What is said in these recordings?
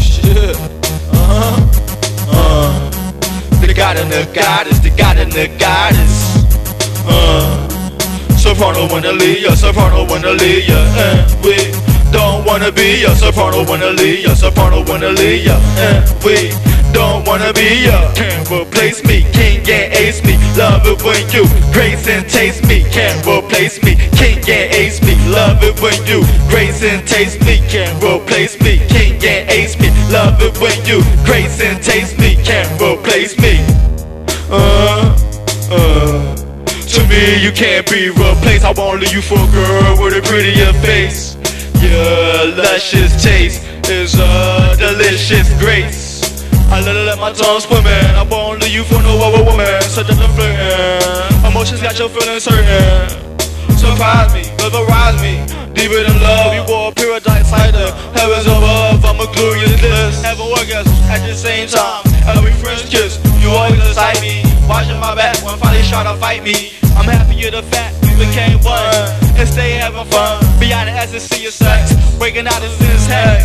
Shit. The God and the goddess, the God and the goddess, uh. Soprano wanna leave ya, soprano wanna leave ya, and we don't wanna be ya. Soprano wanna leave ya, soprano wanna leave ya, and we don't wanna be ya. Can't replace me, king and ace me. Love it when you grace and taste me. Can't replace me, king and ace me. Love it when you grace and taste me. Can't replace me, king and ace me. Love it when you grace and taste me. Can't replace me. Uh, uh. To me, you can't be replaced. I won't leave you for a girl with a prettier face. Your luscious taste is a delicious let my tongue swimming. I won't leave you for no other woman. Such a flirting. Emotions got your feelings hurting. Surprise me, mesmerize me. Deeper than love, you wore paradise cider. Heavens above, I'm a glorious bliss. Having orgasms at the same time. Every French kiss, you always excite me. Watching my back when finally try to fight me. I'm happy you're the fact we became one. And stay having fun. Beyond the essence of your sex. Breaking out of this hex.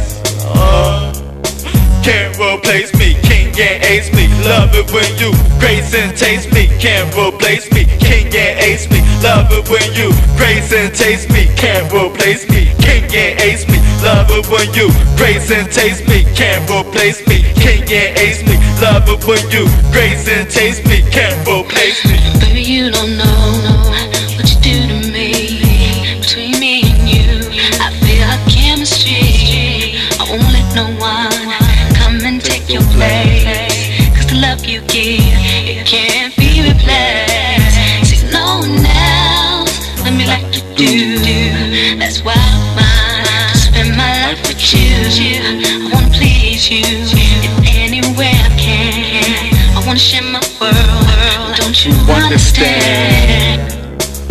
Can't replace me, king and ace me. Love it when you grace and taste me. Can't replace me, king and ace me. Love it when you grace and taste me. Can't replace me, king and ace me. Love it when you grace and taste me. Can't replace me, king and ace me. Love it when you grace and taste me. Can't replace me. Baby, you don't know what and take your place. Cause the love you give, it can't be replaced. See, no one else let me like you do. That's why I'm mine. To spend my life with you. I wanna please you in any way I can. I wanna share my world. Don't you understand?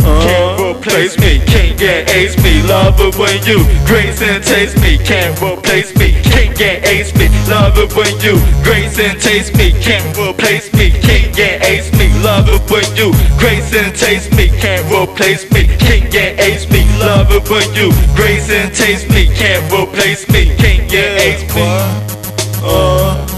Can't replace me, can't get ace me. Love it when you grace and taste me. Can't replace me, can't get ace me. Love it when you grace and taste me. Can't replace me, can't get ace me. Love it when you grace and taste me. Can't replace me, can't get ace me. Love it when you grace and taste me. Can't replace me, can't get ace me. Uh.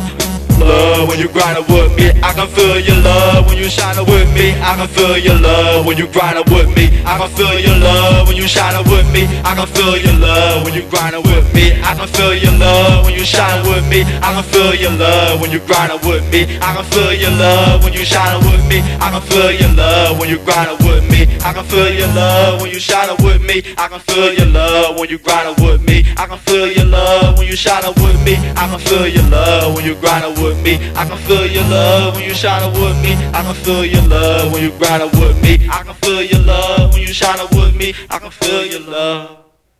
Love when you grindin' with me. I can feel your love when you shining with me. I can feel your love when you grindin' with me. I can feel your love when you shining with me. I can feel your love when you grindin' with me. I can feel your love when you shining with me. I can feel your love when you grindin' with me. I can feel your love when you shining with me. I can feel your love when you grindin' with me. I can feel your love when you shining with me. I can feel your love when you grindin' with me. I can feel your love when you shining with me. I can feel your love when you grindin' with me. I can feel your love when you shining with me. I can feel your love when you grinding with me. I can feel your love when you shining with me. I can feel your love.